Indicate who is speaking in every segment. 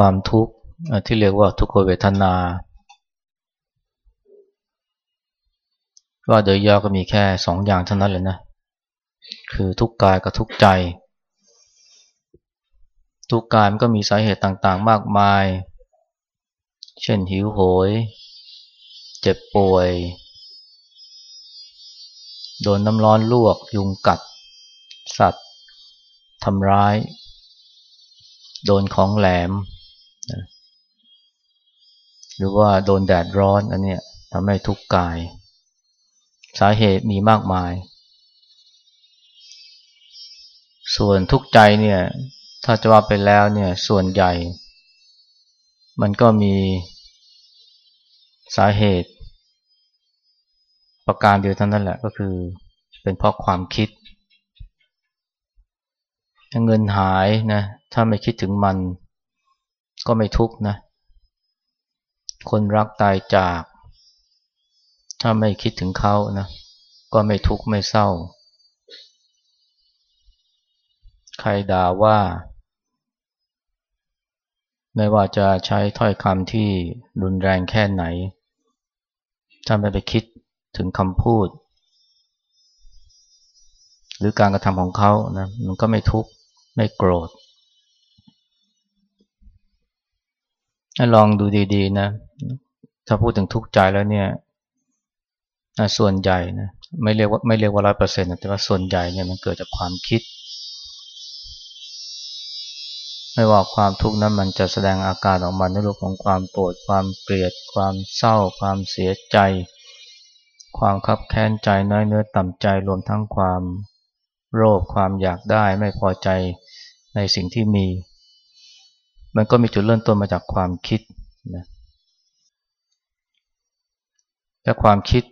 Speaker 1: ความทุกข์ที่เรียกว่าทุกขเวทนา ว่าโดยย่อก็มีแค่สองอย่างเท่านั้นเลยนะ คือทุกกายกับทุกใจ ทุกกายมันก็มีสาเหตุต่างๆ มากมาย เช่นหิวโหย เจ็บป่วย โดนน้ำร้อนลวก ยุงกัด สัตว์ทำร้าย โดนของแหลม หรือว่าโดนแดดร้อนอันนี้ทำให้ทุกข์กาย สาเหตุมีมากมาย ส่วนทุกข์ใจเนี่ยถ้าจะว่าไปแล้วเนี่ยส่วนใหญ่ มันก็มีสาเหตุ ประการเดียวเท่านั้นแหละก็คือเป็นเพราะความคิดเงินหายนะถ้าไม่คิดถึงมันก็ไม่ทุกข์นะ คนรักตายจาก ถ้าไม่คิดถึงเขานะ ก็ไม่ทุกข์ไม่เศร้า ใครด่าว่า ไม่ว่าจะใช้ถ้อยคำที่รุนแรงแค่ไหน ถ้าไม่ไปคิดถึงคำพูด หรือการกระทำของเขานะ มันก็ไม่ทุกข์ ไม่โกรธ ลองดูดีๆนะ ถ้าพูดถึงทุกข์ใจแล้วเนี่ยส่วนใหญ่นะไม่เรียกว่าไม่เรียกว่าร้อยเปอร์เซ็นต์แต่ว่าส่วนใหญ่เนี่ยมันเกิดจากความคิด ไม่ว่าความทุกข์นั้นมันจะแสดงอาการออกมาในรูปของความโกรธความเกลียด ความเศร้า ความเสียใจ ความคับแค้นใจน้อยเนื้อต่ำใจรวมทั้งความโลภความอยากได้ไม่พอใจในสิ่งที่มี มันก็มีจุดเริ่มต้นมาจากความคิดนะและความคิด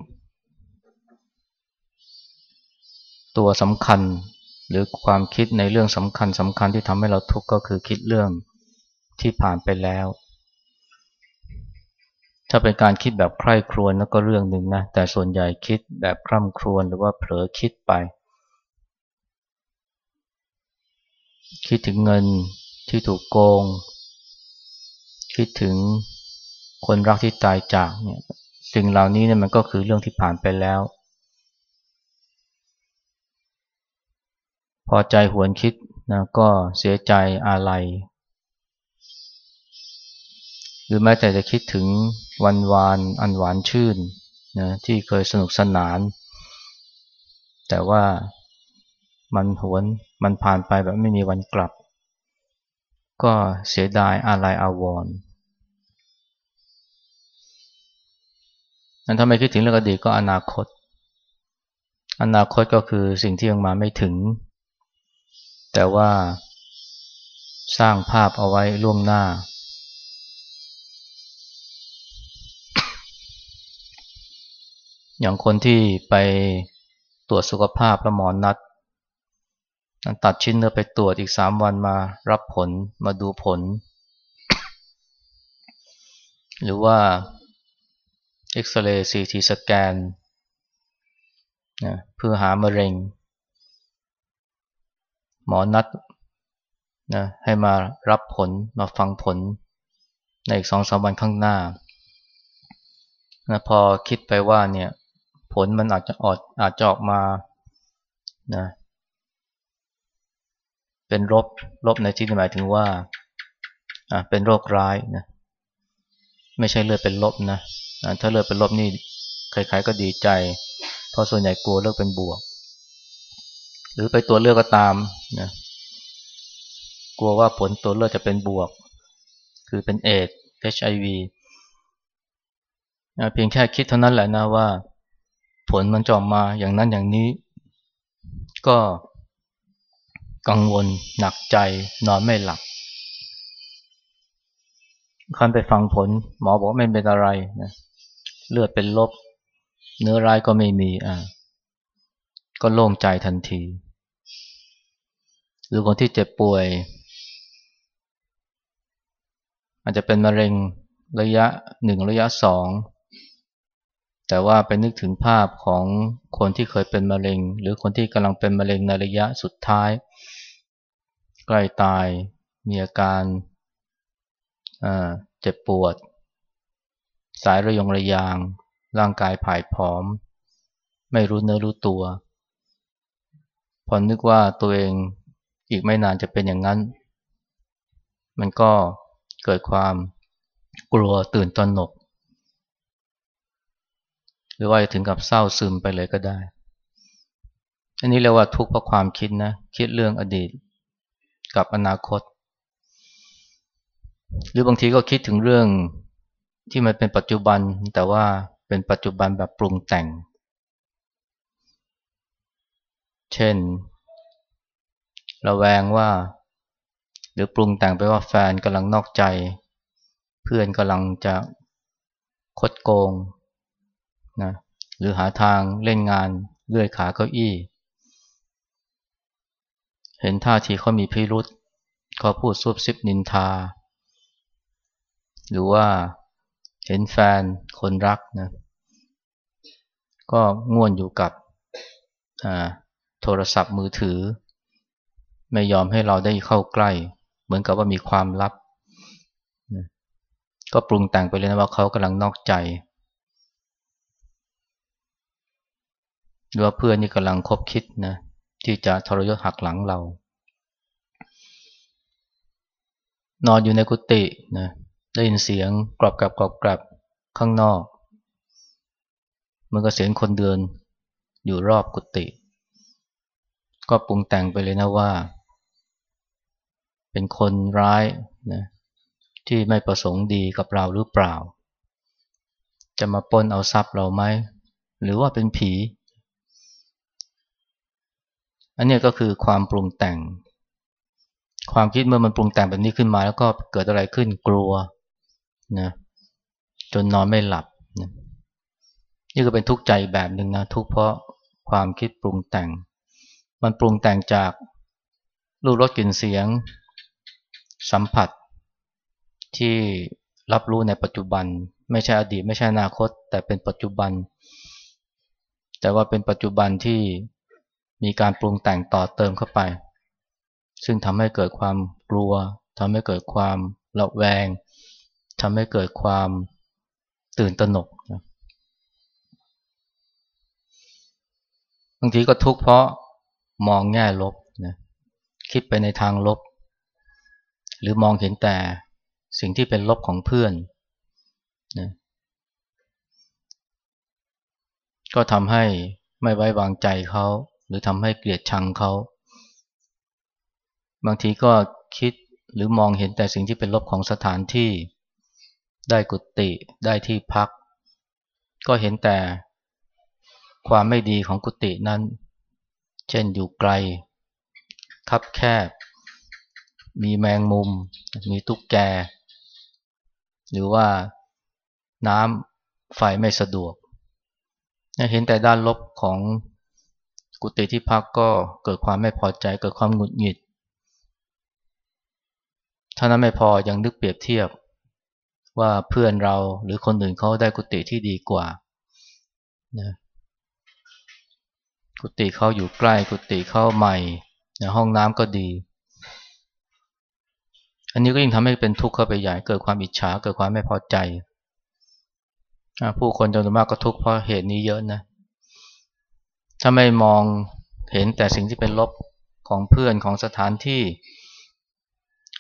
Speaker 1: ตัวสำคัญหรือความคิดในเรื่องสำคัญสำคัญที่ทำให้เราทุกข์ก็คือคิดเรื่องที่ผ่านไปแล้ว ถ้าเป็นการคิดแบบใคร่ครวญแล้วก็เรื่องหนึ่งนะ แต่ส่วนใหญ่คิดแบบคร่ำครวญหรือว่าเผลอคิดไป คิดถึงเงินที่ถูกโกง คิดถึงคนรักที่ตายจากเนี่ยสิ่งเหล่านี้เนี่ยมันก็คือเรื่องที่ผ่านไปแล้ว พอใจหวนคิดนะก็เสียใจอาลัยหรือแม้แต่จะคิดถึงวันวานอันหวานชื่นนะที่เคยสนุกสนาน แต่ว่ามันหวนมันผ่านไปแบบไม่มีวันกลับ ก็เสียดายอาลัยอาวรณ์ถ้าไม่คิดถึงเรื่องอดีตก็อนาคต อนาคตก็คือสิ่งที่ยังมาไม่ถึง แต่ว่าสร้างภาพเอาไว้ล่วงหน้า อย่างคนที่ไปตรวจสุขภาพแล้วหมอนัด ตัดชิ้นเนื้อไปตรวจอีกสามวันมารับผลมาดูผล หรือว่าเอ็กซเรย์ซีทีสแกนนะเพื่อหามะเร็ง หมอนัดนะให้มารับผลมาฟังผล ในอีกสองสามวันข้างหน้านะพอคิดไปว่าเนี่ยผลมันอาจจะออกอาจจะออกมานะ เป็นลบลบในที่นี้หมายถึงว่าอ่าเป็นโรคร้ายนะไม่ใช่เลือดเป็นลบนะถ้าเลือกเป็นลบนี่ใครๆก็ดีใจ เพราะส่วนใหญ่กลัวเลือกเป็นบวก หรือไปตัวเลือกก็ตามนะกลัวว่าผลตัวเลือกจะเป็นบวก คือเป็นเอด HIV เพียงแค่คิดเท่านั้นแหละนะว่า ผลมันจอมมาอย่างนั้นอย่างนี้ ก็ กังวล หนักใจ นอนไม่หลับคันไปฟังผล หมอบอกไม่เป็นอะไรนะเลือดเป็นลบ เนื้อร้ายก็ไม่มีอ่าก็โล่งใจทันที หรือคนที่เจ็บป่วย อาจจะเป็นมะเร็งระยะหนึ่งระยะสองแต่ว่าไปนึกถึงภาพของคนที่เคยเป็นมะเร็ง หรือคนที่กำลังเป็นมะเร็งในระยะสุดท้าย ใกล้ตายมีอาการเจ็บปวด สายระยงระยาง ร่างกายผายผอม ไม่รู้เนื้อรู้ตัว พอนึกว่าตัวเองอีกไม่นานจะเป็นอย่างนั้น มันก็เกิดความกลัวตื่นตระหนก หรือว่าถึงกับเศร้าซึมไปเลยก็ได้ อันนี้เรียกว่าทุกข์เพราะความคิดนะ คิดเรื่องอดีต กับอนาคต หรือบางทีก็คิดถึงเรื่องที่มันเป็นปัจจุบันแต่ว่าเป็นปัจจุบันแบบปรุงแต่ง เช่น ระแวงว่า หรือปรุงแต่งไปว่าแฟนกำลังนอกใจ เพื่อนกำลังจะคดโกงนะหรือหาทางเล่นงานเลื่อยขาเก้าอี้ เห็นท่าทีเขามีพิรุษเขาพูดซุบซิบนินทา หรือว่าเห็นแฟนคนรักนะก็ง่วนอยู่กับโทรศัพท์มือถือ ไม่ยอมให้เราได้เข้าใกล้ เหมือนกับว่ามีความลับ ก็ปรุงแต่งไปเลยนะว่าเขากำลังนอกใจหรือว่าเพื่อนนี่กำลังคบคิดนะ ที่จะทรยศหักหลังเรา นอนอยู่ในกุฏินะได้ยินเสียงกรอบกับกรอบกับข้างนอก มันก็เสียงคนเดินอยู่รอบกุฏิก็ปรุงแต่งไปเลยนะว่า เป็นคนร้ายนะที่ไม่ประสงค์ดีกับเราหรือเปล่า จะมาปนเอาทรัพย์เราไหม หรือว่าเป็นผี อันนี้ก็คือความปรุงแต่ง ความคิดเมื่อมันปรุงแต่งแบบนี้ขึ้นมา แล้วก็เกิดอะไรขึ้นกลัวนะจนนอนไม่หลับนะนี่ก็เป็นทุกข์ใจแบบหนึ่งนะทุกเพราะความคิดปรุงแต่ง มันปรุงแต่งจากรูปรสกลิ่นเสียง สัมผัส ที่รับรู้ในปัจจุบัน ไม่ใช่อดีต ไม่ใช่อนาคต แต่เป็นปัจจุบัน แต่ว่าเป็นปัจจุบันที่ มีการปรุงแต่งต่อเติมเข้าไป ซึ่งทำให้เกิดความกลัวทำให้เกิดความระแวงทำให้เกิดความตื่นตระหนกบางทีก็ทุกข์เพราะมองแง่ลบนะคิดไปในทางลบ หรือมองเห็นแต่สิ่งที่เป็นลบของเพื่อนนะก็ทำให้ไม่ไว้วางใจเขา รือทำให้เกลียดชังเขาบางทีก็คิดหรือมองเห็นแต่สิ่งที่เป็นลบของสถานที่ ได้กุฏิได้ที่พัก ก็เห็นแต่ความไม่ดีของกุฏินั้น เช่นอยู่ไกล คับแคบ มีแมงมุม มีตุ๊กแก หรือว่าน้ำไฟไม่สะดวก เห็นแต่ด้านลบของ กุฏิที่พักก็เกิดความไม่พอใจเกิดความหงุดหงิดถ้านั้นไม่พอยังนึกเปรียบเทียบ ว่าเพื่อนเราหรือคนอื่นเขาได้กุฏิที่ดีกว่านะกุฏิเขาอยู่ใกล้กุฏิเขาใหม่ห้องน้ำก็ดี อันนี้ก็ยิ่งทำให้เป็นทุกข์เข้าไปใหญ่เกิดความอิจฉาเกิดความไม่พอใจ ผู้คนจำนวนมากก็ทุกข์เพราะเหตุนี้เยอะนะ ถ้าไม่มองเห็นแต่สิ่งที่เป็นลบของเพื่อนของสถานที่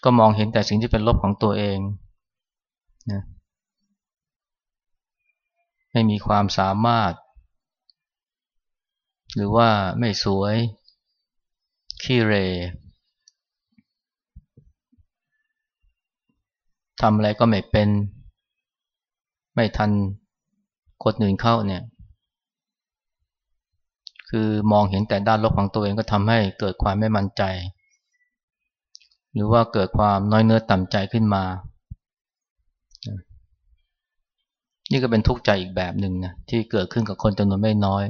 Speaker 1: ก็มองเห็นแต่สิ่งที่เป็นลบของตัวเองนะไม่มีความสามารถ หรือว่าไม่สวยขี้เรทำอะไรก็ไม่เป็น ไม่ทันคนอื่นเข้าเนี่ย คือมองเห็นแต่ด้านลบของตัวเองก็ทำให้เกิดความไม่มั่นใจ หรือว่าเกิดความน้อยเนื้อต่ำใจขึ้นมา นี่ก็เป็นทุกข์ใจอีกแบบหนึ่งนะที่เกิดขึ้นกับคนจำนวนไม่น้อย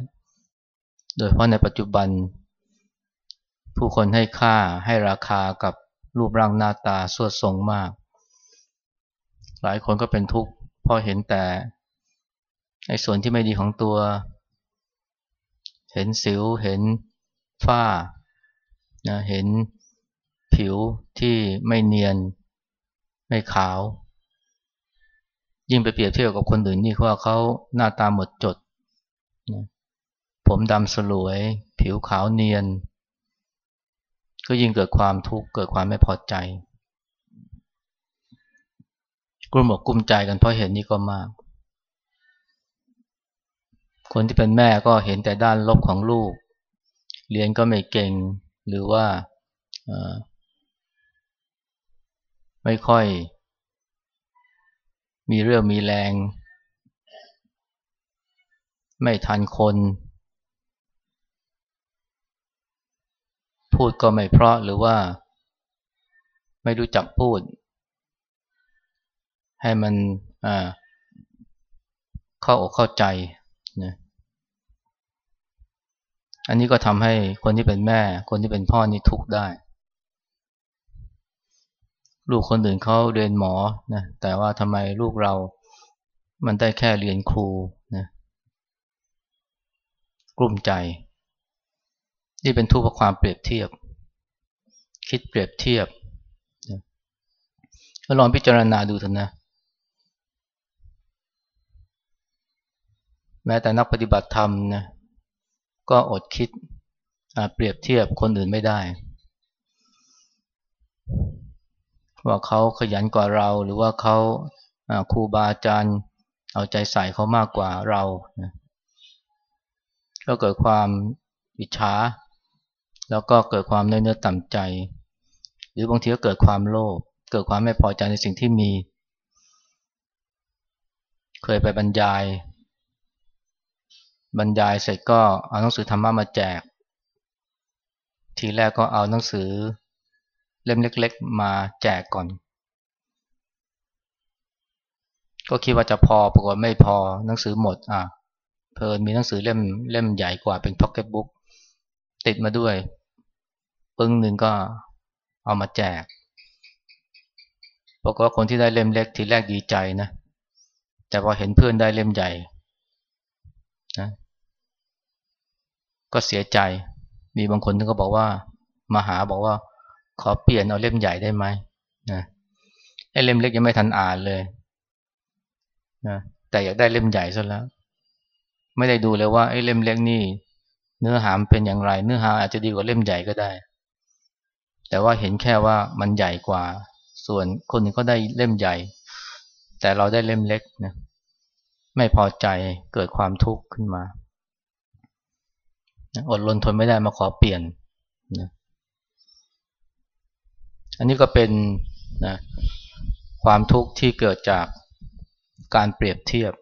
Speaker 1: โดยเพราะในปัจจุบัน ผู้คนให้ค่าให้ราคากับรูปร่างหน้าตาสวดทรงมาก หลายคนก็เป็นทุกข์พราะเห็นแต่ในส่วนที่ไม่ดีของตัว เห็นสิว เห็นฝ้านะเห็นผิวที่ไม่เนียน ไม่ขาว ยิ่งไปเปรียบเทียบกับคนอื่นนี่เขาว่าเขาหน้าตาหมดจดนะผมดำสลวย ผิวขาวเนียน ก็ยิ่งเกิดความทุกข์เกิดความไม่พอใจกลุ่มอกกลุ้มใจกันเพราะเห็นนี้ก็มาก คนที่เป็นแม่ก็เห็นแต่ด้านลบของลูก เรียนก็ไม่เก่งหรือว่าไม่ค่อย มีเรื่องมีแรง ไม่ทันคน พูดก็ไม่เพราะหรือว่า ไม่รู้จักพูด ให้มันเข้าอกเข้าใจ นะอันนี้ก็ทำให้คนที่เป็นแม่ คนที่เป็นพ่อนี่ทุกข์ได้ ลูกคนอื่นเขาเรียนหมอนะแต่ว่าทำไมลูกเรา มันได้แค่เรียนครูนะกลุ่มใจ นี่เป็นทุกข์เพราะความเปรียบเทียบ คิดเปรียบเทียบก็ลองพิจารณาดูเถอะนะ แม้แต่นักปฏิบัติธรรมนะก็อดคิดเปรียบเทียบคนอื่นไม่ได้ ว่าเขาขยันกว่าเราหรือว่าเขาครูบาอาจารย์เอาใจใส่เขามากกว่าเรานะก็เกิดความอิจฉาแล้วก็เกิดความเนื้อต่ำใจ หรือบางทีก็เกิดความโลภเกิดความไม่พอใจในสิ่งที่มี เคยไปบรรยาย บรรยายเสร็จก็เอาหนังสือธรรมะมาแจก ทีแรกก็เอาหนังสือเล่มเล็ก ๆ มาแจกก่อน ก็คิดว่าจะพอปรากฏไม่พอหนังสือหมดอะเพลินมีหนังสือเล่มเล่มใหญ่กว่าเป็นพ็อกเก็ตบุ๊กติดมาด้วยปึ้งหนึ่งก็เอามาแจกปรากฏว่าคนที่ได้เล่มเล็กทีแรกดีใจนะ แต่พอเห็นเพื่อนได้เล่มใหญ่นะ ก็เสียใจ มีบางคนที่ก็บอกว่ามาหาบอกว่า ขอเปลี่ยนเอาเล่มใหญ่ได้ไหมนะไอ้เล่มเล็กยังไม่ทันอ่านเลยนะแต่อยากได้เล่มใหญ่ซะแล้ว ไม่ได้ดูเลยว่าไอ้เล่มเล็กนี่ เนื้อหามเป็นอย่างไร เนื้อหาอาจจะดีกว่าเล่มใหญ่ก็ได้ แต่ว่าเห็นแค่ว่ามันใหญ่กว่า ส่วนคนนึงก็ได้เล่มใหญ่ แต่เราได้เล่มเล็กนะไม่พอใจเกิดความทุกข์ขึ้นมา อดรนทนไม่ได้มาขอเปลี่ยนนะอันนี้ก็เป็นนะความทุกข์ที่เกิดจากการเปรียบเทียบ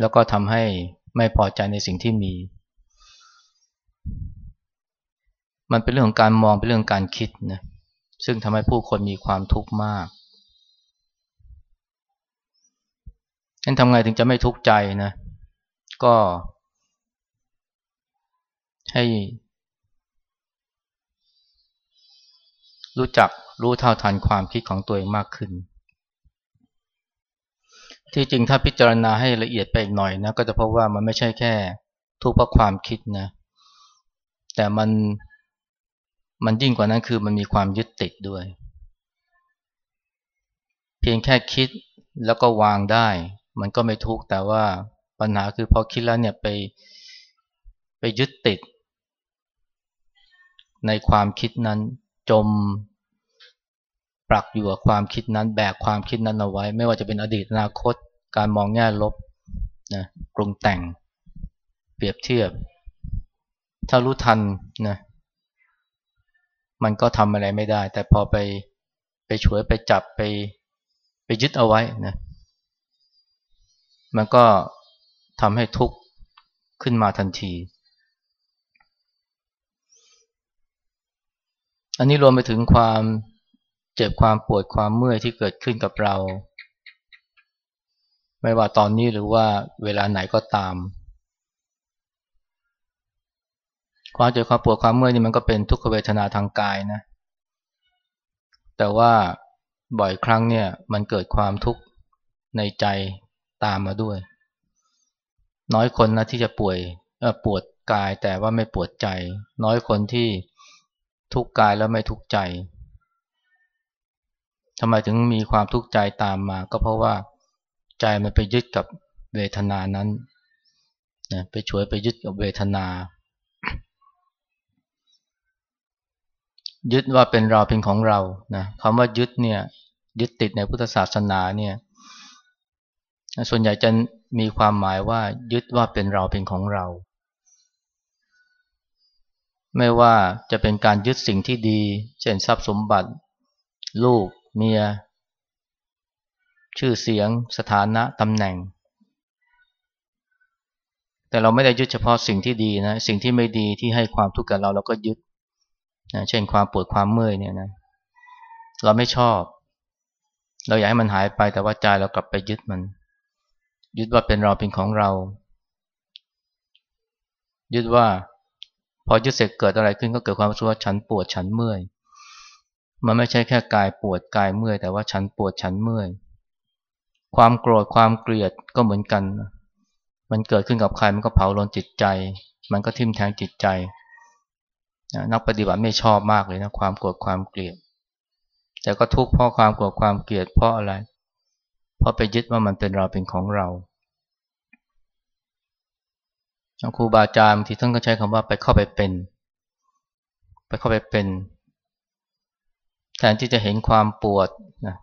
Speaker 1: แล้วก็ทำให้ไม่พอใจในสิ่งที่มี มันเป็นเรื่องของการมองเป็นเรื่องการคิดนะซึ่งทำให้ผู้คนมีความทุกข์มากนั้นทำไงถึงจะไม่ทุกข์ใจนะ ก็ ให้รู้จักรู้เท่าทันความคิดของตัวเองมากขึ้น ที่จริงถ้าพิจารณาให้ละเอียดไปอีกหน่อยนะก็จะพบว่ามันไม่ใช่แค่ทุกข์เพราะความคิดนะ แต่มันมันยิ่งกว่านั้นคือมันมีความยึดติดด้วย เพียงแค่คิดแล้วก็วางได้ มันก็ไม่ทุกข์แต่ว่าปัญหาคือพอคิดแล้วเนี่ยไปไปยึดติด ในความคิดนั้นจมปรักอยู่กับความคิดนั้นแบกความคิดนั้นเอาไว้ ไม่ว่าจะเป็นอดีตอนาคต การมองแง่ลบนะปรุงแต่งเปรียบเทียบ ถ้ารู้ทันนะมันก็ทำอะไรไม่ได้ แต่พอไปไปช่วยไปจับไป ไปยึดเอาไว้นะมันก็ทำให้ทุกข์ขึ้นมาทันที อันนี้รวมไปถึงความเจ็บความปวดความเมื่อยที่เกิดขึ้นกับเรา ไม่ว่าตอนนี้หรือว่าเวลาไหนก็ตาม ความเจ็บความปวดความเมื่อยนี่มันก็เป็นทุกขเวทนาทางกายนะ แต่ว่าบ่อยครั้งเนี่ยมันเกิดความทุกข์ในใจตามมาด้วย น้อยคนนะที่จะป่วยปวดกายแต่ว่าไม่ปวดใจ น้อยคนที่ ทุกกายแล้วไม่ทุกใจทำไมถึงมีความทุกข์ใจตามมา ก็เพราะว่าใจมันไปยึดกับเวทนานั้นนะไปช่วยไปยึดกับเวทนา ยึดว่าเป็นเราเป็นของเรานะคำว่ายึดเนี่ยยึดติดในพุทธศาสนาเนี่ยส่วนใหญ่จะมีความหมายว่ายึดว่าเป็นเราเป็นของเรา ไม่ว่าจะเป็นการยึดสิ่งที่ดี เช่นทรัพย์สมบัติ ลูก เมีย ชื่อเสียง สถานะตำแหน่ง แต่เราไม่ได้ยึดเฉพาะสิ่งที่ดีนะ สิ่งที่ไม่ดีที่ให้ความทุกข์กับเราเราก็ยึดนะเช่นความปวดความเมื่อยเนี่ยนะ เราไม่ชอบ เราอยากให้มันหายไปแต่ว่าใจเรากลับไปยึดมัน ยึดว่าเป็นเราเป็นของเรา ยึดว่า พอยึดเสร็จเกิดอะไรขึ้นก็เกิดความรู้สึกว่าฉันปวดฉันเมื่อย มันไม่ใช่แค่กายปวดกายเมื่อย แต่ว่าฉันปวดฉันเมื่อย ความโกรธความเกลียดก็เหมือนกัน มันเกิดขึ้นกับใครมันก็เผาลนจิตใจ มันก็ทิ่มแทงจิตใจ นักปฏิบัติไม่ชอบมากเลยนะความโกรธความเกลียด แต่ก็ทุกข์เพราะความโกรธความเกลียดเพราะอะไร เพราะไปยึดว่ามันเป็นเราเป็นของเรา ครูบาอาจารย์บางทีท่านก็ใช้คำว่าไปเข้าไปเป็น ไปเข้าไปเป็น แทนที่จะเห็นความปวดนะ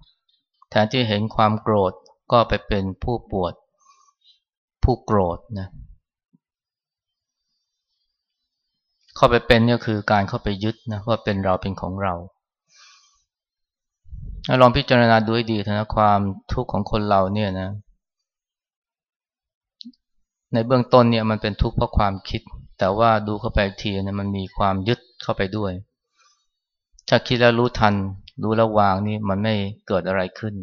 Speaker 1: แทนที่จะเห็นความโกรธก็ไปเป็นผู้ปวด ผู้โกรธนะเข้าไปเป็นนี่คือการเข้าไปยึดนะว่าเป็นเราเป็นของเราลองพิจารณาดูให้ดีนะความทุกข์ของคนเราเนี่ยนะ ในเบื้องต้นเนี่ยมันเป็นทุกข์เพราะความคิด แต่ว่าดูเข้าไปทีเนี่ยมันมีความยึดเข้าไปด้วย ถ้าคิดแล้วรู้ทัน รู้แล้ววางนี่มันไม่เกิดอะไรขึ้น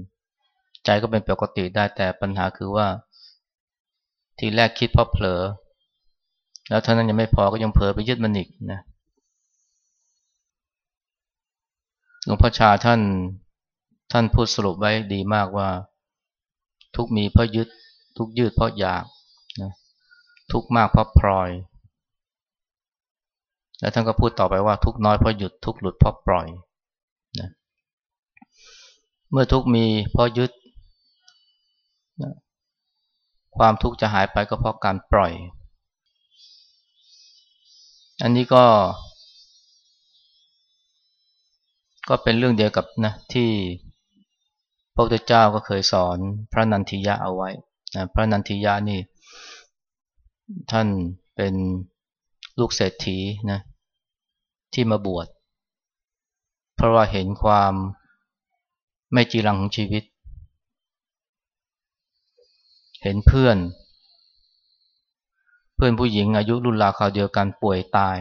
Speaker 1: ใจก็เป็นปกติได้แต่ปัญหาคือว่า ทีแรกคิดเพราะเผลอ แล้วเท่านั้นยังไม่พอก็ยังเผลอไปยึดมันอีกนะหลวงพ่อชาท่านท่านพูดสรุปไว้ดีมากว่า ทุกมีเพราะยึดทุกยืดเพราะอยาก ทุกมากเพราะพลอย แล้วท่านก็พูดต่อไปว่าทุกน้อยเพราะหยุดทุกหลุดเพราะปล่อยนะเมื่อทุกมีเพราะยึดนะความทุกข์จะหายไปก็เพราะการปล่อย อันนี้ก็ ก็เป็นเรื่องเดียวกับนะที่พระพุทธเจ้าก็เคยสอนพระนันทิยะเอาไว้นะพระนันทิยะนี่ ท่านเป็นลูกเศรษฐีนะที่มาบวช เพราะว่าเห็นความไม่จีรังของชีวิต เห็นเพื่อน เพื่อนผู้หญิงอายุรุ่นราวคราวเดียวกันป่วยตาย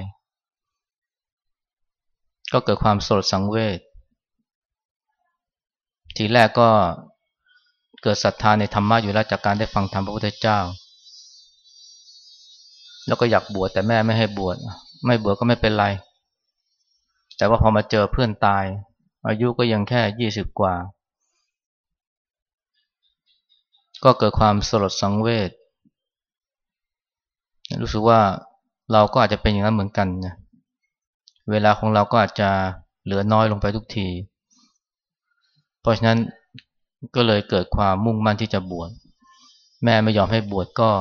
Speaker 1: ก็เกิดความสลดสังเวชทีแรกก็เกิดศรัทธาในธรรมะอยู่แล้วจากการได้ฟังธรรมพระพุทธเจ้า แล้วก็อยากบวชแต่แม่ไม่ให้บวชไม่บวชก็ไม่เป็นไร แต่ว่าพอมาเจอเพื่อนตาย อายุก็ยังแค่ยี่สิบกว่า ก็เกิดความสลดสังเวชรู้สึกว่าเราก็อาจจะเป็นอย่างนั้นเหมือนกันนะเวลาของเราก็อาจจะเหลือน้อยลงไปทุกที เพราะฉะนั้นก็เลยเกิดความมุ่งมั่นที่จะบวชแม่ไม่ยอมให้บวชก็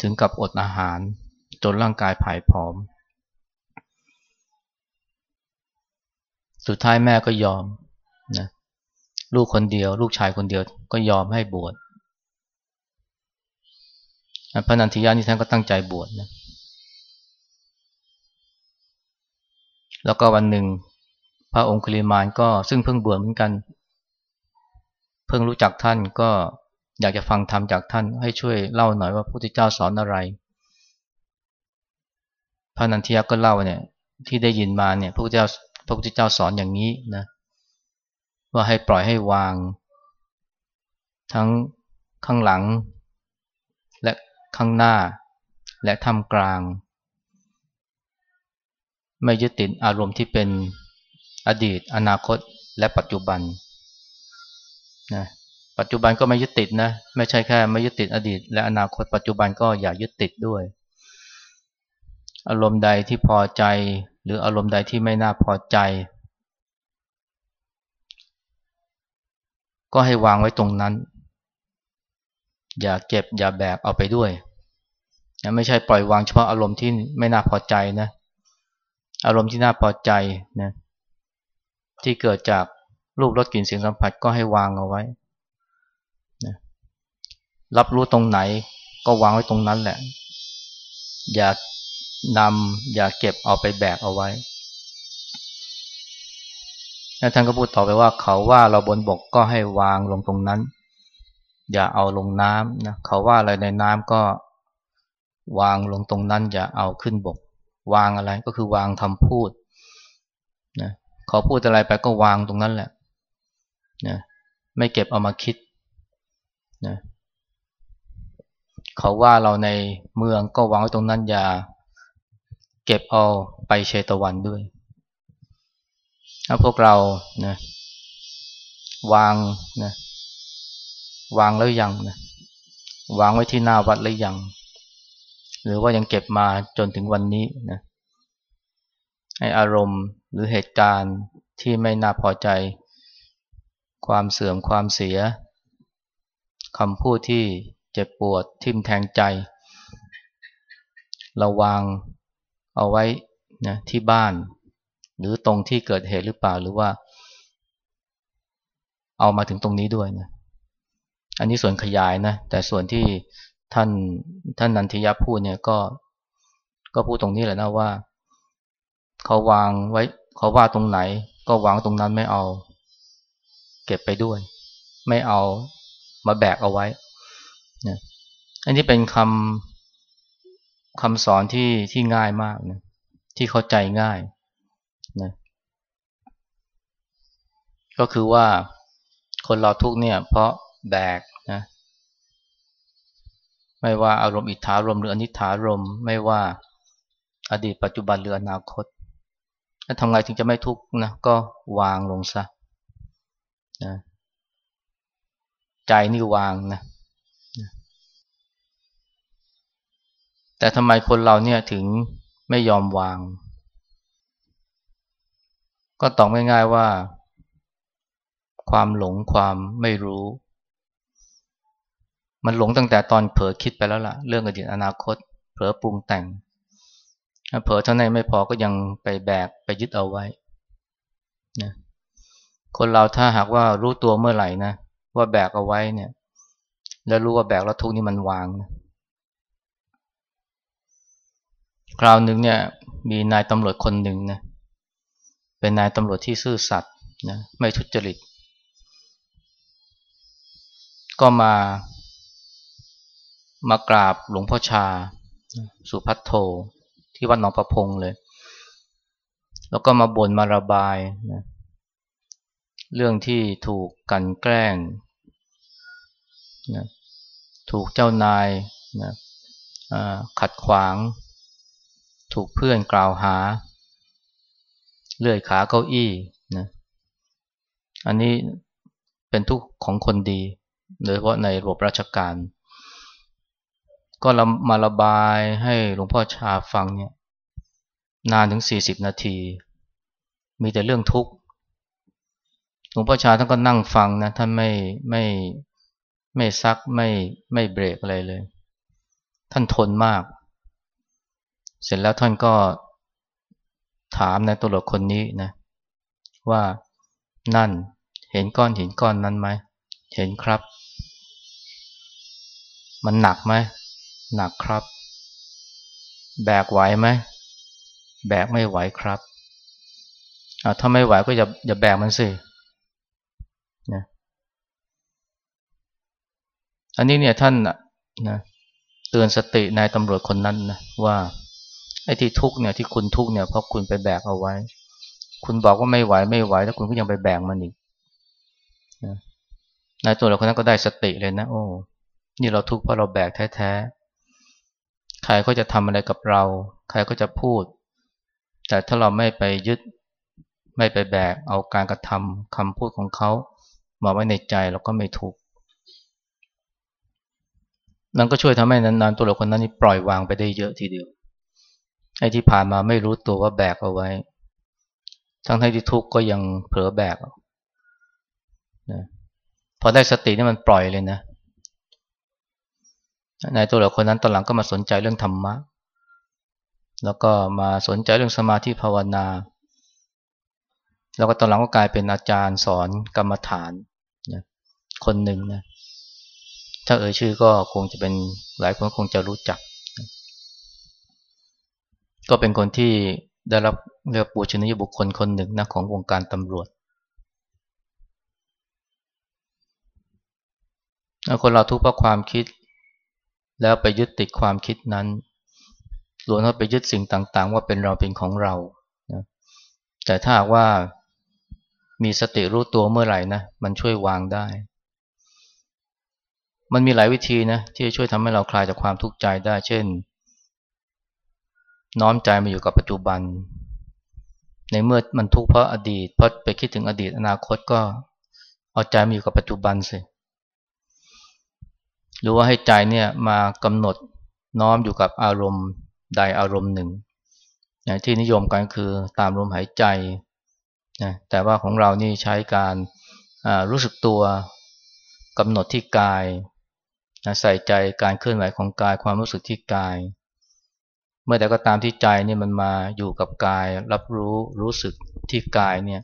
Speaker 1: ถึงกับอดอาหารจนร่างกายผายผอม สุดท้ายแม่ก็ยอมนะลูกคนเดียว ลูกชายคนเดียวก็ยอมให้บวชพระนันทิยานี่ท่านก็ตั้งใจบวชนะแล้วก็วันหนึ่ง พระองคุลิมานก็ซึ่งเพิ่งบวชเหมือนกัน เพิ่งรู้จักท่านก็ อยากจะฟังธรรมจากท่านให้ช่วยเล่าหน่อยว่าพระพุทธเจ้าสอนอะไรพระนันทิยาก็เล่าเนี่ยที่ได้ยินมาเนี่ยพระพุทธเจ้าพระพุทธเจ้าสอนอย่างนี้นะว่าให้ปล่อยให้วาง ทั้งข้างหลัง และข้างหน้า และท่ามกลาง ไม่ยึดติดอารมณ์ที่เป็นอดีต อนาคตและปัจจุบันนะ ปัจจุบันก็ไม่ยึดติดนะไม่ใช่แค่ไม่ยึดติดอดีต และอนาคตปัจจุบันก็อย่ายึดติดด้วย อารมณ์ใดที่พอใจ หรืออารมณ์ใดที่ไม่น่าพอใจ ก็ให้วางไว้ตรงนั้น อย่าเก็บอย่าแบกเอาไปด้วยไม่ใช่ปล่อยวางเฉพาะอารมณ์ที่ไม่น่าพอใจนะอารมณ์ที่น่าพอใจนะที่เกิดจากรูปรสกลิ่นเสียงสัมผัสก็ให้วางเอาไว้ รับรู้ตรงไหนก็วางไว้ตรงนั้นแหละ อย่านำอย่าเก็บเอาไปแบกเอาไว้แล้วท่านก็พูดต่อไปว่าเขาว่าเราบนบกก็ให้วางลงตรงนั้น อย่าเอาลงน้ำนะเขาว่าอะไรในน้ำก็วางลงตรงนั้น อย่าเอาขึ้นบก วางอะไรก็คือวางคำพูดนะเขาพูดอะไรไปก็วางตรงนั้นแหละนะไม่เก็บเอามาคิดนะ เขาว่าเราในเมืองก็วางไว้ตรงนั้นอย่าเก็บเอาไปเชตวันด้วยถ้าพวกเรานะวางนะวางแล้วยังนะวางไว้ที่หน้าวัดแล้วยัง หรือว่ายังเก็บมาจนถึงวันนี้นะให้อารมณ์หรือเหตุการณ์ที่ไม่น่าพอใจ ความเสื่อมความเสียคำพูดที่ เจ็บปวดทิ่มแทงใจ เราวางเอาไว้นะที่บ้าน หรือตรงที่เกิดเหตุหรือเปล่าหรือว่า เอามาถึงตรงนี้ด้วยนะอันนี้ส่วนขยายนะ แต่ส่วนที่ท่านท่านนันทิยาพูดเนี่ยก็ ก็พูดตรงนี้แหละนะว่า เขาวางไว้ เขาว่าตรงไหน ก็วางตรงนั้นไม่เอา เก็บไปด้วย ไม่เอามาแบกเอาไว้ นะอันนี้เป็นคำคำสอนที่ที่ง่ายมากนะที่เข้าใจง่ายนะก็คือว่าคนเราทุกเนี่ย เพราะแบกนะไม่ว่าอารมณ์อิทธารมหรืออนิถารมไม่ว่าอดีตปัจจุบันหรืออนาคตแล้วทำไงถึงจะไม่ทุกข์นะก็วางลงซะนะใจนี่วางนะ แต่ทำไมคนเราเนี่ยถึงไม่ยอมวาง ก็ตอบง่ายๆว่า ความหลงความไม่รู้ มันหลงตั้งแต่ตอนเผลอคิดไปแล้วล่ะ เรื่องอดีตอนาคต เผลอปรุงแต่งเผลอเท่านั้นไม่พอก็ยังไปแบกไปยึดเอาไว้นะคนเราถ้าหากว่ารู้ตัวเมื่อไหร่นะว่าแบกเอาไว้เนี่ย แล้วรู้ว่าแบกแล้วทุกนี้มันวางนะ คราวหนึ่งเนี่ยมีนายตำรวจคนหนึ่งนะเป็นนายตำรวจที่ซื่อสัตย์นะไม่ทุจริต ก็มามากราบหลวงพ่อชา สุพัทโทที่วัดหนองประพงเลย แล้วก็มาบ่นมาระบายนะเรื่องที่ถูกกันแกล้งนะถูกเจ้านายนะขัดขวาง ถูกเพื่อนกล่าวหา เลื่อยขาเก้าอี้นะอันนี้เป็นทุกข์ของคนดีโดยเฉพาะในระบบราชการ ก็มาระบายให้หลวงพ่อชาฟังเนี่ยนานถึงสี่สิบนาที มีแต่เรื่องทุกข์หลวงพ่อชาท่านก็นั่งฟังนะท่านไม่ไม่ไม่ซักไม่ไม่เบรกอะไรเลย ท่านทนมาก เสร็จแล้วท่านก็ถามในตัวหลคนนี้นะว่านั่นเห็นก้อนหินก้อนนั้นไหมเห็นครับ มันหนักไหมหนักครับ แบกไหวไหมแบกไม่ไหวครับถ้าไม่ไหวก็อย่าอย่าแบกมันสินะอันนี้เนี่ยท่านนะเตือนสตินายตำรวจคนนั้นนะว่า ไอ้ที่ทุกเนี่ยที่คุณทุกเนี่ยเพราะคุณไปแบกเอาไว้ คุณบอกว่าไม่ไหวไม่ไหวแล้วคุณก็ยังไปแบกมันอีกนายตัวเราคนนั้นก็ได้สติเลยนะ โอ้นี่เราทุกข์เพราะเราแบกแท้ๆใครก็จะทำอะไรกับเรา ใครก็จะพูด แต่ถ้าเราไม่ไปยึดไม่ไปแบกเอาการกระทำคำพูดของเขามาไว้ในใจเราก็ไม่ทุกข์นั่นก็ช่วยทำให้นานๆตัวเราคนนั้นนี่ปล่อยวางไปได้เยอะทีเดียว ไอ้ที่ผ่านมาไม่รู้ตัวว่าแบกเอาไว้ ทั้งที่ทุกข์ก็ยังเผลอแบกนะพอได้สตินี่มันปล่อยเลยนะนายตัวเหล่าคนนั้นตอนหลังก็มาสนใจเรื่องธรรมะ แล้วก็มาสนใจเรื่องสมาธิภาวนา แล้วก็ตอนหลังก็กลายเป็นอาจารย์สอนกรรมฐานนะคนหนึ่งนะ ถ้าเอ่ยชื่อก็คงจะเป็นหลายคนคงจะรู้จัก ก็เป็นคนที่ได้รับเรียกปูชนียบุคคลคนหนึ่งนะของวงการตำรวจคนเราทุกข์เพราะความคิด แล้วไปยึดติดความคิดนั้นรวมทั้งไปยึดสิ่งต่างๆ ว่าเป็นเราเป็นของเรานะแต่ถ้าว่ามีสติรู้ตัวเมื่อไหร่นะมันช่วยวางได้ มันมีหลายวิธีนะที่จะช่วยทำให้เราคลายจากความทุกข์ใจได้ เช่น น้อมใจมาอยู่กับปัจจุบัน ในเมื่อมันทุกข์เพราะอดีตเพราะไปคิดถึงอดีตอนาคตก็เอาใจมาอยู่กับปัจจุบันสิหรือว่าให้ใจเนี่ยมากำหนดน้อมอยู่กับอารมณ์ใดอารมณ์หนึ่งนะที่นิยมกันคือตามลมหายใจนะแต่ว่าของเรานี่ใช้การรู้สึกตัวกำหนดที่กายนะใส่ใจการเคลื่อนไหวของกายความรู้สึกที่กาย เมื่อแต่ก็ตามที่ใจนี่มันมาอยู่กับกาย รับรู้รู้สึกที่กายเนี่ย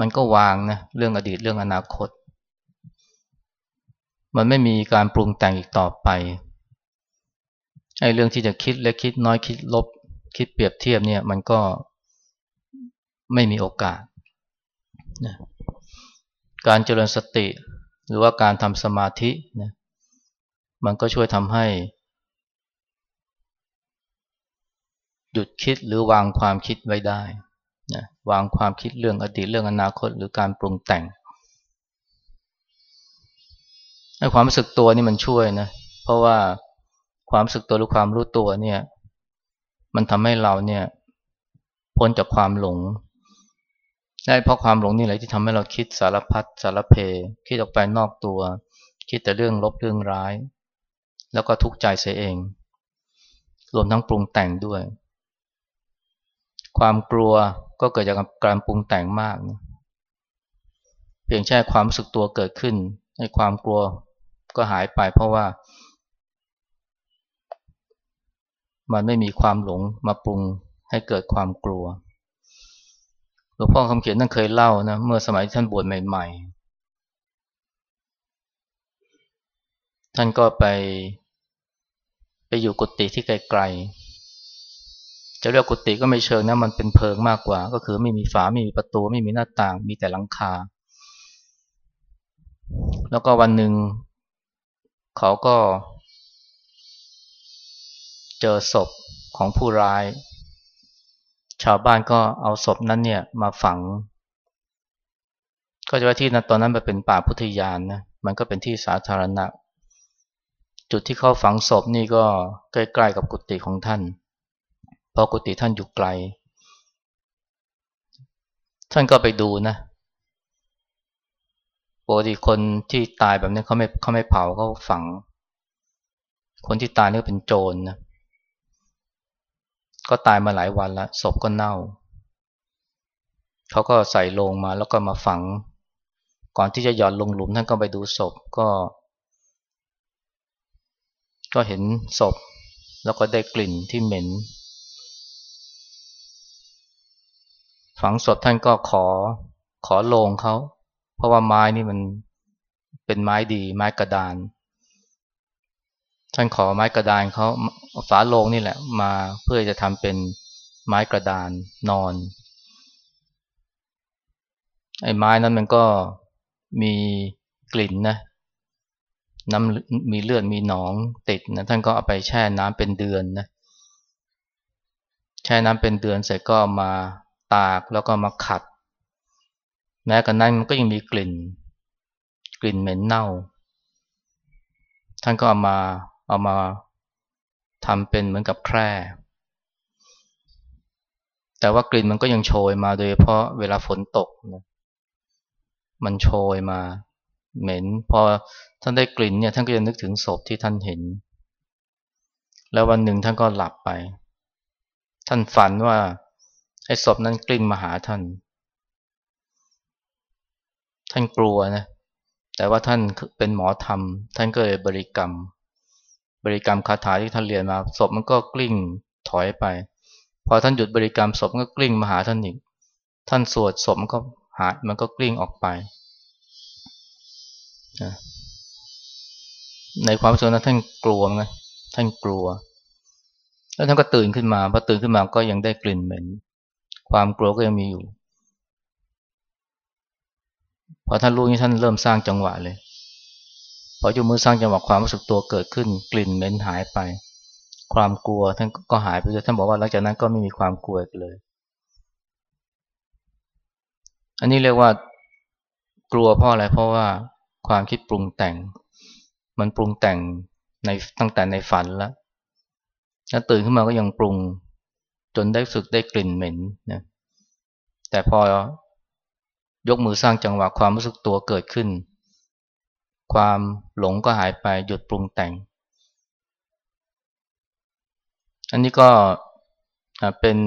Speaker 1: มันก็วางนะเรื่องอดีตเรื่องอนาคต มันไม่มีการปรุงแต่งอีกต่อไปไอ้เรื่องที่จะคิดและคิดน้อยคิดลบ คิดเปรียบเทียบเนี่ย มันก็ไม่มีโอกาสนะการเจริญสติ หรือว่าการทำสมาธินะมันก็ช่วยทำให้ หยุดคิดหรือวางความคิดไว้ได้นะวางความคิดเรื่องอดีตเรื่องอนาคตหรือการปรุงแต่งไอ้ความรู้สึกตัวนี่มันช่วยนะเพราะว่าความรู้สึกตัวหรือความรู้ตัวเนี่ย มันทำให้เราเนี่ย พ้นจากความหลง ได้เพราะความหลงนี่แหละที่ทำให้เราคิดสารพัดสารเพ คิดออกไปนอกตัว คิดแต่เรื่องลบเรื่องร้าย แล้วก็ทุกข์ใจเสียเอง รวมทั้งปรุงแต่งด้วย ความกลัวก็เกิดจากการปรุงแต่งมากนะเพียงแค่ความรู้สึกตัวเกิดขึ้นให้ความกลัวก็หายไปเพราะว่า มันไม่มีความหลงมาปรุงให้เกิดความกลัวหลวงพ่อคำเขียนนั่นเคยเล่านะเมื่อสมัยท่านบวชใหม่ๆ ท่านก็ไป ไปอยู่กุฏิที่ไกลๆ จะเรียกกุฏิก็ไม่เชิงนะมันเป็นเพิงมากกว่า ก็คือไม่มีฝาไม่มีประตูไม่มีหน้าต่าง มีแต่หลังคา แล้วก็วันหนึ่งเขาก็ เจอศพของผู้ร้าย ชาวบ้านก็เอาศพนั้นเนี่ยมาฝัง ก็จะว่าที่นั้นตอนนั้นมันเป็นป่าพุทธยานนะมันก็เป็นที่สาธารณะ จุดที่เขาฝังศพนี่ก็ใกล้ๆกับกุฏิของท่าน ราะกุฏิท่านอยู่ไกล ท่านก็ไปดูนะปกติคนที่ตายแบบนี้เขาไม่เขาไม่เผาเขาฝัง คนที่ตายนี่เป็นโจรนนะก็ตายมาหลายวันแล้วศพก็เน่าเขาก็ใส่ลงมาแล้วก็มาฝัง ก่อนที่จะหย่อนลงหลุมท่านก็ไปดูศพก็ ก็เห็นศพ แล้วก็ได้กลิ่นที่เหม็น ฝังศพท่านก็ขอขอโลงเขาเพราะว่าไม้นี่มันเป็นไม้ดีไม้กระดาน ท่านขอไม้กระดานเขาฝาโลงนี่แหละ มาเพื่อจะทำเป็นไม้กระดานนอนไอ้ไม้นั้นมันก็มีกลิ่นนะน้ำมีเลือดมีหนองติดนะท่านก็เอาไปแช่น้ำเป็นเดือนนะแช่น้ำเป็นเดือนเสร็จก็มา ตากแล้วก็มาขัด แม้กระนั้นมันก็ยังมีกลิ่น กลิ่นเหม็นเน่า ท่านก็เอามาเอามาทำเป็นเหมือนกับแคร่แต่ว่ากลิ่นมันก็ยังโชยมาโดยเพราะเวลาฝนตกนะมันโชยมาเหม็น พอท่านได้กลิ่นเนี่ยท่านก็จะนึกถึงศพที่ท่านเห็น แล้ววันหนึ่งท่านก็หลับไป ท่านฝันว่า ไอ้ศพนั้นกลิ้งมาหาท่าน ท่านกลัวนะ แต่ว่าท่านเป็นหมอธรรม ท่านก็เลยบริกรรม บริกรรมคาถาที่ท่านเรียนมา ศพมันก็กลิ้งถอยไป พอท่านหยุดบริกรรมศพก็กลิ้งมาหาท่านอีก ท่านสวดศพมันก็หายมันก็กลิ้งออกไป ในความรู้สึกนั้นท่านกลัวไงท่านกลัว แล้วท่านก็ตื่นขึ้นมา พอตื่นขึ้นมาก็ยังได้กลิ่นเหม็น ความกลัวก็ยังมีอยู่ พอท่านรู้นี่ท่านเริ่มสร้างจังหวะเลย พอยกมือสร้างจังหวะความรู้สึกตัวเกิดขึ้น กลิ่นเหม็นหายไป ความกลัวท่านก็หายไปเลยท่านบอกว่าหลังจากนั้นก็ไม่มีความกลัวอีกเลย อันนี้เรียกว่ากลัวเพราะอะไรเพราะว่าความคิดปรุงแต่ง มันปรุงแต่งในตั้งแต่ในฝันแล้วแล้วตื่นขึ้นมาก็ยังปรุง จนได้สึกได้กลิ่นเหม็นนะแต่พอยกมือสร้างจังหวะความรู้สึกตัวเกิดขึ้น ความหลงก็หายไปหยุดปรุงแต่ง อันนี้ก็เป็น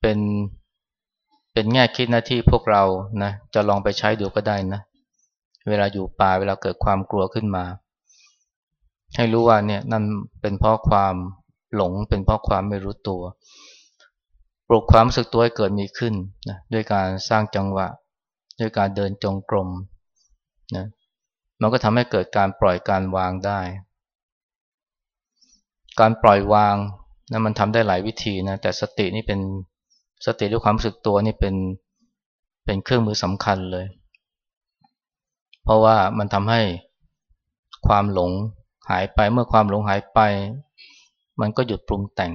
Speaker 1: เป็นเป็นแง่คิดนะที่พวกเรานะจะลองไปใช้ดูก็ได้นะ เวลาอยู่ป่าเวลาเกิดความกลัวขึ้นมา ให้รู้ว่าเนี่ยนั่นเป็นเพราะความ หลงเป็นเพราะความไม่รู้ตัว ปลุกความรู้สึกตัวให้เกิดมีขึ้นนะด้วยการสร้างจังหวะ ด้วยการเดินจงกรมนะมันก็ทำให้เกิดการปล่อยการวางได้ การปล่อยวางนะมันทำได้หลายวิธีนะแต่สตินี่เป็นสติด้วยความรู้สึกตัวนี่เป็นเป็นเครื่องมือสำคัญเลย เพราะว่ามันทำให้ความหลงหายไปเมื่อความหลงหายไป มันก็หยุดปรุงแต่ง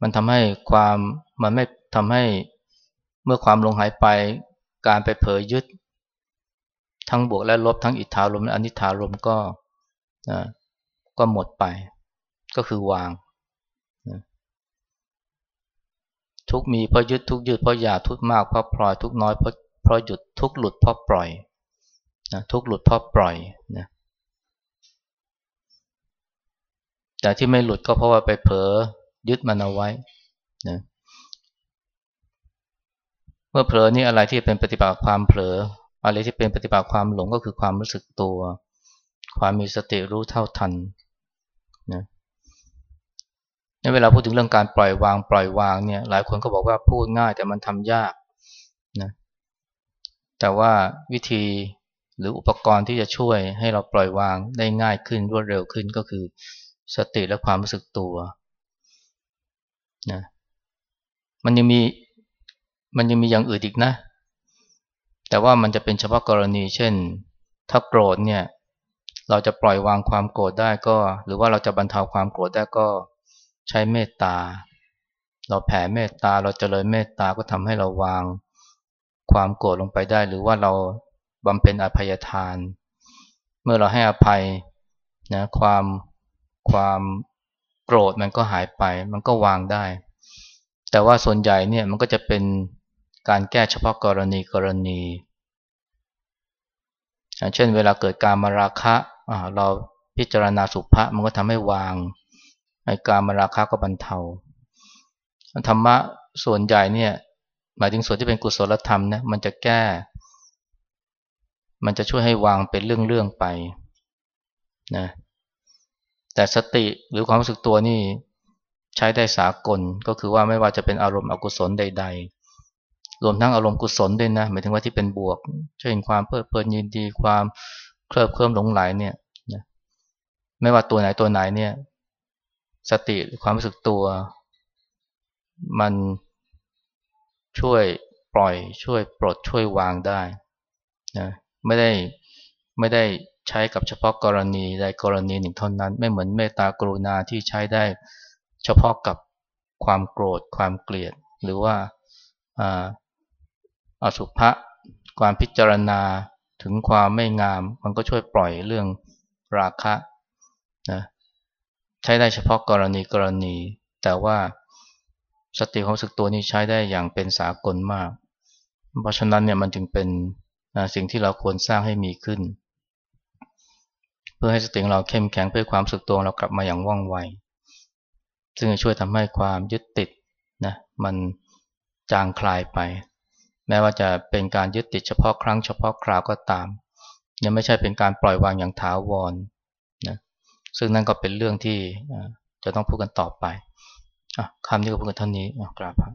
Speaker 1: มันทำให้ความมันไม่ทำให้เมื่อความลงหายไปการไปเผยยึด ทั้งบวกและลบทั้งอิทธารมและอนิธารมก็ก็หมดไป ก็คือวาง ทุกมีเพราะยึดทุกยึดเพราะอยากทุกมากเพราะพลอยทุกน้อยเพราะเพราะหยุดทุกหลุดเพราะปล่อยนะทุกหลุดเพราะปล่อยนะ แต่ที่ไม่หลุดก็เพราะว่าไปเผลอยึดมันเอาไว้นะเมื่อเผลอนี่อะไรที่เป็นปฏิบัติความเผลอ อะไรที่เป็นปฏิบัติความหลงก็คือความรู้สึกตัว ความมีสติรู้เท่าทันนะในเวลาพูดถึงเรื่องการปล่อยวางปล่อยวางเนี่ยหลายคนก็บอกว่าพูดง่ายแต่มันทำยากนะแต่ว่าวิธีหรืออุปกรณ์ที่จะช่วยให้เราปล่อยวางได้ง่ายขึ้นรวดเร็วขึ้นก็คือ สติและความรู้สึกตัวนะมันยังมีมันยังมีอย่างอื่นอีกนะ แต่ว่ามันจะเป็นเฉพาะกรณี เช่น ถ้าโกรธเนี่ย เราจะปล่อยวางความโกรธได้ก็ หรือว่าเราจะบรรเทาความโกรธได้ก็ใช้เมตตา เราแผ่เมตตาเราเจริญเมตตาก็ทำให้เราวางความโกรธลงไปได้ หรือว่าเราบำเพ็ญอภัยทาน เมื่อเราให้อภัยนะความ ความโกรธมันก็หายไป มันก็วางได้ แต่ว่าส่วนใหญ่เนี่ยมันก็จะเป็นการแก้เฉพาะกรณีกรณี เช่นเวลาเกิดการมาราคะเราพิจารณาสุภาษมันก็ทำให้วางในการมาราคะก็บรรเทาธรรมะส่วนใหญ่เนี่ยหมายถึงส่วนที่เป็นกุศลธรรมนะมันจะแก้ มันจะช่วยให้วางเป็นเรื่องๆไปนะ แต่สติหรือความรู้สึกตัวนี่ใช้ได้สากลก็คือว่าไม่ว่าจะเป็นอารมณ์อกุศลใด ๆ รวมทั้งอารมณ์กุศลด้วยนะหมายถึงว่าที่เป็นบวก เช่นความเพลิดเพลินยินดีความเคลิบเคลิ้มหลงไหลเนี่ยนะไม่ว่าตัวไหนตัวไหนเนี่ย สติหรือความรู้สึกตัว มันช่วยปล่อยช่วยปลดช่วยวางได้นะไม่ได้ไม่ได้ ใช้กับเฉพาะกรณีใดกรณีหนึ่งเท่านั้น ไม่เหมือนเมตตากรุณาที่ใช้ได้เฉพาะกับความโกรธ ความเกลียด หรือว่าอสุภะความพิจารณาถึงความไม่งาม มันก็ช่วยปล่อยเรื่องราคะนะใช้ได้เฉพาะกรณีกรณี แต่ว่าสติความสึกตัวนี้ใช้ได้อย่างเป็นสากลมาก เพราะฉะนั้นเนี่ยมันจึงเป็นสิ่งที่เราควรสร้างให้มีขึ้น เพื่อให้สติของเราเข้มแข็งเพื่อความสึกตัวเรากลับมาอย่างว่องไว ซึ่งจะช่วยทำให้ความยึดติดนะมันจางคลายไป แม้ว่าจะเป็นการยึดติดเฉพาะครั้งเฉพาะคราวก็ตาม ยังไม่ใช่เป็นการปล่อยวางอย่างถาวรนะซึ่งนั่นก็เป็นเรื่องที่จะต้องพูดกันต่อไปอคำนี้ก็พูดกันเท่านี้กราบครับ